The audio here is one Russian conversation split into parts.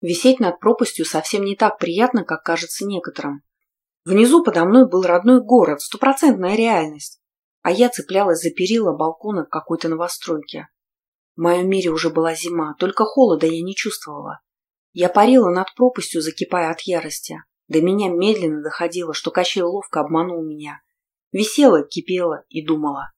Висеть над пропастью совсем не так приятно, как кажется некоторым. Внизу подо мной был родной город, стопроцентная реальность. А я цеплялась за перила балкона какой-то новостройки. В моем мире уже была зима, только холода я не чувствовала. Я парила над пропастью, закипая от ярости. До меня медленно доходило, что Кощей ловко обманул меня. Висела, кипела и думала.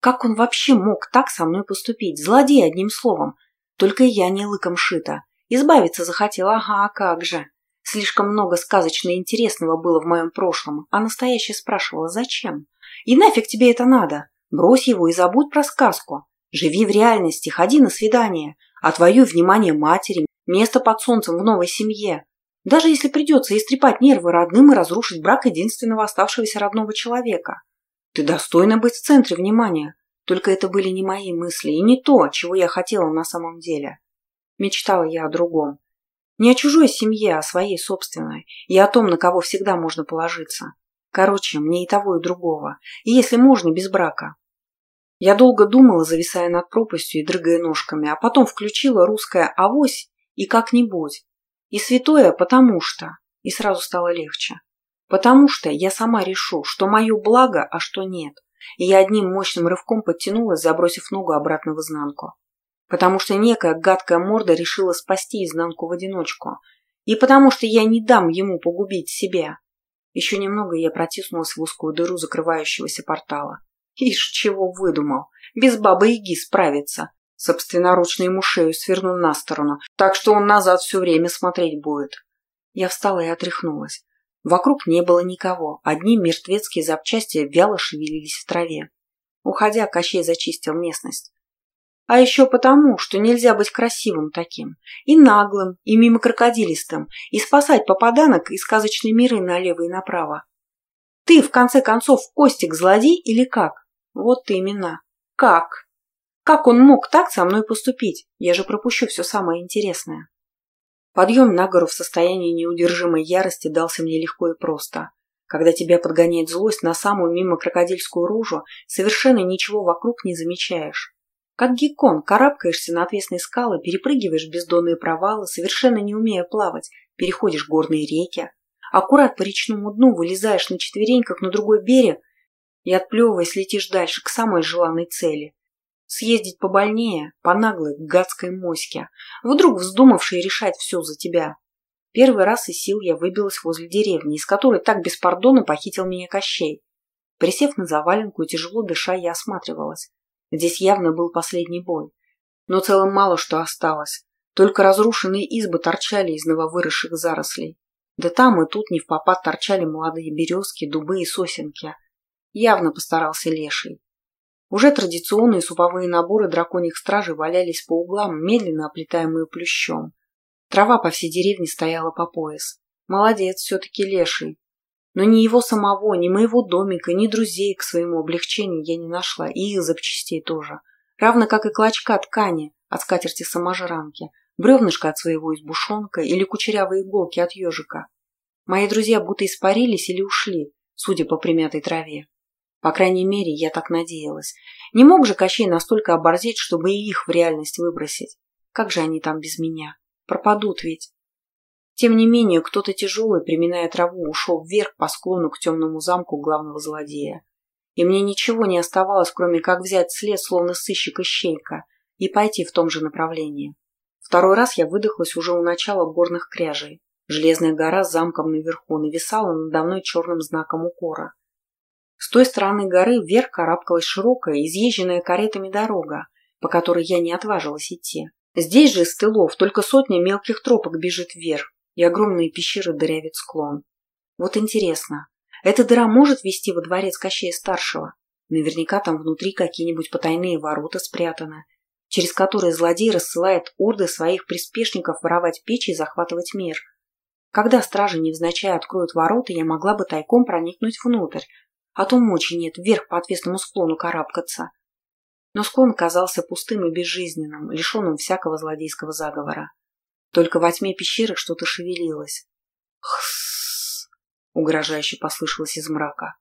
Как он вообще мог так со мной поступить? Злодей, одним словом. Только я не лыком шита. Избавиться захотела, ага, а как же. Слишком много сказочно интересного было в моем прошлом, а настоящая спрашивала, зачем? И нафиг тебе это надо? Брось его и забудь про сказку. Живи в реальности, ходи на свидание, отвоюй внимание матери, место под солнцем в новой семье. Даже если придется истрепать нервы родным и разрушить брак единственного оставшегося родного человека. Ты достойна быть в центре внимания. Только это были не мои мысли и не то, чего я хотела на самом деле. Мечтала я о другом. Не о чужой семье, а о своей собственной. И о том, на кого всегда можно положиться. Короче, мне и того, и другого. И если можно, без брака. Я долго думала, зависая над пропастью и дрыгая ножками, а потом включила русское «авось» и «как-нибудь». И святое «потому что». И сразу стало легче. Потому что я сама решу, что мое благо, а что нет. И я одним мощным рывком подтянулась, забросив ногу обратно в изнанку. Потому что некая гадкая морда решила спасти изнанку в одиночку. И потому что я не дам ему погубить себя. Еще немного я протиснулась в узкую дыру закрывающегося портала. Ишь, чего выдумал. Без бабы-яги справится. Собственноручно ему шею свернул на сторону, так что он назад все время смотреть будет. Я встала и отряхнулась. Вокруг не было никого, одни мертвецкие запчасти вяло шевелились в траве. Уходя, Кощей зачистил местность. А еще потому, что нельзя быть красивым таким, и наглым, и мимо крокодилистым, и спасать попаданок из сказочной миры налево и направо. Ты, в конце концов, Костик злодей или как? Вот именно. Как? Как он мог так со мной поступить? Я же пропущу все самое интересное. Подъем на гору в состоянии неудержимой ярости дался мне легко и просто. Когда тебя подгоняет злость на самую мимо крокодильскую рожу, совершенно ничего вокруг не замечаешь. Как геккон, карабкаешься на отвесные скалы, перепрыгиваешь бездонные провалы, совершенно не умея плавать, переходишь горные реки, аккурат по речному дну вылезаешь на четвереньках на другой берег и, отплевываясь, летишь дальше, к самой желанной цели. Съездить побольнее, по наглой гадской моське, вдруг вздумавшей решать все за тебя. Первый раз из сил я выбилась возле деревни, из которой так без пардона похитил меня Кощей. Присев на заваленку и тяжело дыша, я осматривалась. Здесь явно был последний бой. Но целым мало что осталось. Только разрушенные избы торчали из нововыросших зарослей. Да там и тут не в попад торчали молодые березки, дубы и сосенки. Явно постарался леший. Уже традиционные суповые наборы драконьих стражей валялись по углам, медленно оплетаемые плющом. Трава по всей деревне стояла по пояс. Молодец все-таки леший. Но ни его самого, ни моего домика, ни друзей к своему облегчению я не нашла, и их запчастей тоже. Равно как и клочка ткани от скатерти саможранки, бревнышко от своего избушонка или кучерявые иголки от ежика. Мои друзья будто испарились или ушли, судя по примятой траве. По крайней мере, я так надеялась. Не мог же Кощей настолько оборзеть, чтобы и их в реальность выбросить. Как же они там без меня? Пропадут ведь. Тем не менее, кто-то тяжелый, приминая траву, ушел вверх по склону к темному замку главного злодея. И мне ничего не оставалось, кроме как взять след, словно сыщик ищейка, и пойти в том же направлении. Второй раз я выдохлась уже у начала горных кряжей. Железная гора с замком наверху нависала надо мной черным знаком укора. С той стороны горы вверх карабкалась широкая, изъезженная каретами дорога, по которой я не отважилась идти. Здесь же из тылов только сотня мелких тропок бежит вверх, и огромные пещеры дырявит склон. Вот интересно, эта дыра может вести во дворец Кощея-старшего? Наверняка там внутри какие-нибудь потайные ворота спрятаны, через которые злодей рассылает орды своих приспешников воровать печи и захватывать мир. Когда стражи невзначай откроют ворота, я могла бы тайком проникнуть внутрь, а то мочи нет вверх по отвесному склону карабкаться. Но склон казался пустым и безжизненным, лишенным всякого злодейского заговора. Только во тьме пещеры что-то шевелилось. «Хсс!» — угрожающе послышалось из мрака.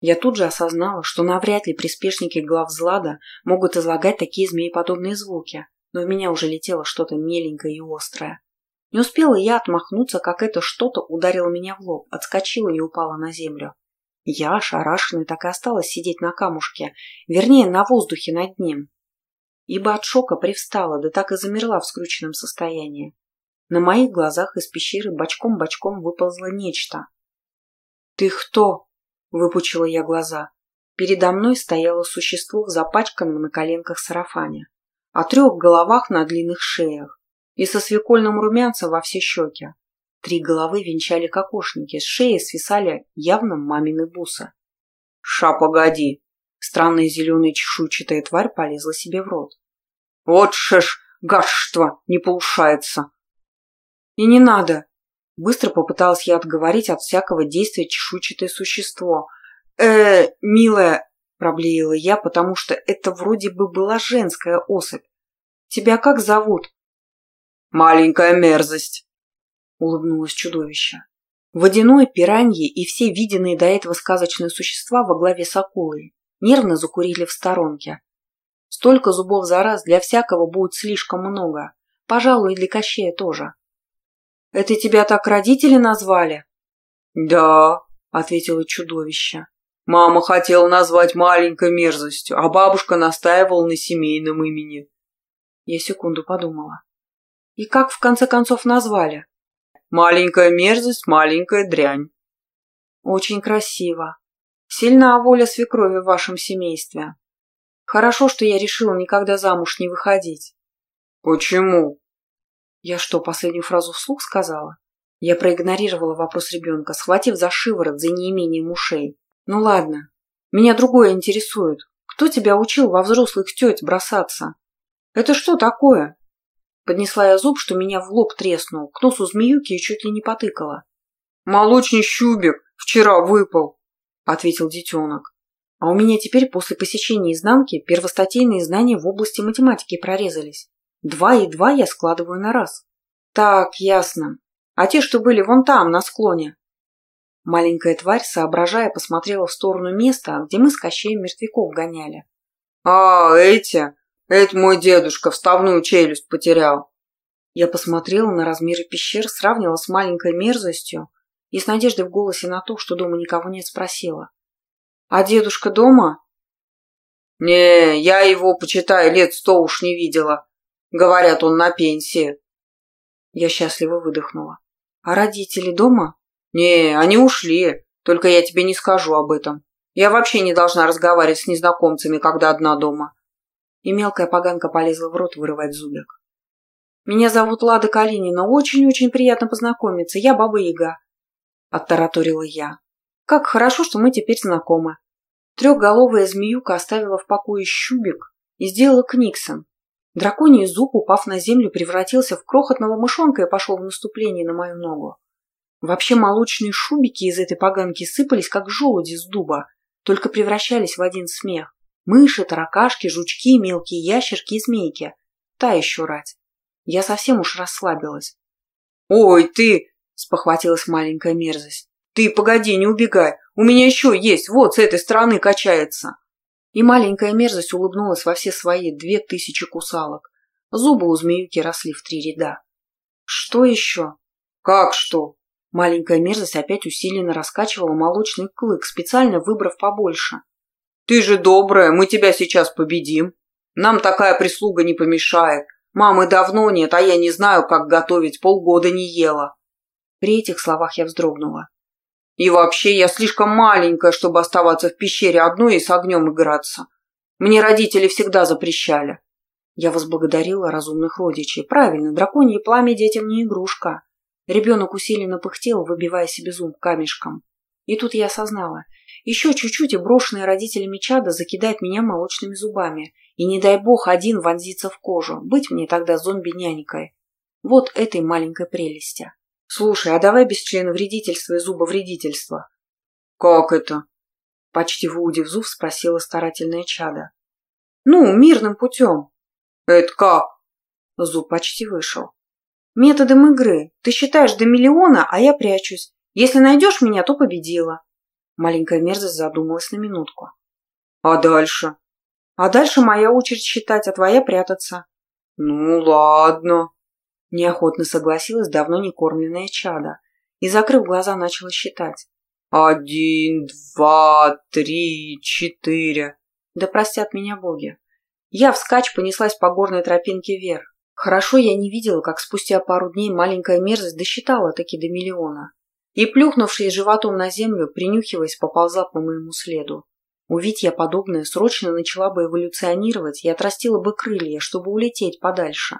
Я тут же осознала, что навряд ли приспешники глав Злада могут излагать такие змееподобные звуки, но в меня уже летело что-то меленькое и острое. Не успела я отмахнуться, как это что-то ударило меня в лоб, отскочило и упало на землю. Я, ошарашенная, так и осталась сидеть на камушке, вернее, на воздухе над ним. Ибо от шока привстала, да так и замерла в скрученном состоянии. На моих глазах из пещеры бочком-бочком выползло нечто. «Ты кто?» — выпучила я глаза. Передо мной стояло существо в запачканном на коленках сарафане, о трех головах на длинных шеях и со свекольным румянцем во все щеки. Три головы венчали кокошники, с шеи свисали явно мамины бусы. «Ша, погоди!» Странная зеленая чешуйчатая тварь полезла себе в рот. «Вот шеш, гашство, не получается!» «И не надо!» Быстро попыталась я отговорить от всякого действия чешуйчатое существо. э милая!» – проблеяла я, потому что это вроде бы была женская особь. «Тебя как зовут?» «Маленькая мерзость», — улыбнулось чудовище. Водяное пиранье и все виденные до этого сказочные существа во главе с акулой нервно закурили в сторонке. Столько зубов за раз для всякого будет слишком много. Пожалуй, и для Кощея тоже. «Это тебя так родители назвали?» «Да», — ответило чудовище. «Мама хотела назвать маленькой мерзостью, а бабушка настаивала на семейном имени». Я секунду подумала. И как в конце концов назвали? Маленькая мерзость, маленькая дрянь. Очень красиво. Сильна воля свекрови в вашем семействе. Хорошо, что я решила никогда замуж не выходить. Почему? Я что, последнюю фразу вслух сказала? Я проигнорировала вопрос ребенка, схватив за шиворот за неимением ушей. Ну ладно. Меня другое интересует. Кто тебя учил во взрослых теть бросаться? Это что такое? Поднесла я зуб, что меня в лоб треснул, к носу змеюки и чуть ли не потыкала. «Молочный щубик вчера выпал», — ответил детенок. А у меня теперь после посещения изнанки первостатейные знания в области математики прорезались. Два и два я складываю на раз. Так, ясно. А те, что были вон там, на склоне? Маленькая тварь, соображая, посмотрела в сторону места, где мы с Кощеем мертвяков гоняли. «А, эти? Это мой дедушка вставную челюсть потерял. Я посмотрела на размеры пещер, сравнила с маленькой мерзостью и с надеждой в голосе на то, что дома никого нет, спросила. «А дедушка дома?» «Не, я его, почитаю, лет сто уж не видела. Говорят, он на пенсии». Я счастливо выдохнула. «А родители дома?» «Не, они ушли. Только я тебе не скажу об этом. Я вообще не должна разговаривать с незнакомцами, когда одна дома и мелкая поганка полезла в рот вырывать зубик. «Меня зовут Лада Калинина. Очень-очень приятно познакомиться. Я Баба Яга», — оттараторила я. «Как хорошо, что мы теперь знакомы». Трехголовая змеюка оставила в покое щубик и сделала книксон. Драконий зуб, упав на землю, превратился в крохотного мышонка и пошел в наступление на мою ногу. Вообще молочные шубики из этой поганки сыпались, как желуди с дуба, только превращались в один смех. Мыши, таракашки, жучки, мелкие ящерки и змейки. Та еще рать. Я совсем уж расслабилась. «Ой, ты!» – спохватилась маленькая мерзость. «Ты погоди, не убегай! У меня еще есть, вот с этой стороны качается!» И маленькая мерзость улыбнулась во все свои две тысячи кусалок. Зубы у змеюки росли в три ряда. «Что еще?» «Как что?» Маленькая мерзость опять усиленно раскачивала молочный клык, специально выбрав побольше. Ты же добрая, мы тебя сейчас победим. Нам такая прислуга не помешает. Мамы давно нет, а я не знаю, как готовить, полгода не ела. При этих словах я вздрогнула. И вообще, я слишком маленькая, чтобы оставаться в пещере одной и с огнем играться. Мне родители всегда запрещали. Я возблагодарила разумных родичей. Правильно, драконье пламя детям не игрушка. Ребенок усиленно пыхтел, выбивая себе зуб камешком. И тут я осознала, еще чуть-чуть и брошенная родителями чада закидает меня молочными зубами. И не дай бог один вонзится в кожу. Быть мне тогда зомби-нянькой. Вот этой маленькой прелести. Слушай, а давай без члена вредительства и зубовредительства. Как это? Почти выудив зуб, спросила старательная чада. Ну, мирным путем. Это как? Зуб почти вышел. Методом игры. Ты считаешь до миллиона, а я прячусь. Если найдешь меня, то победила. Маленькая мерзость задумалась на минутку. «А дальше?» «А дальше моя очередь считать, а твоя прятаться». «Ну, ладно». Неохотно согласилась давно не кормленное чадо и, закрыв глаза, начала считать. «Один, два, три, четыре». Да простят меня боги. Я вскачь понеслась по горной тропинке вверх. Хорошо я не видела, как спустя пару дней маленькая мерзость досчитала таки до миллиона. И, плюхнувшись животом на землю, принюхиваясь, поползла по моему следу. Увидь я подобное, срочно начала бы эволюционировать и отрастила бы крылья, чтобы улететь подальше.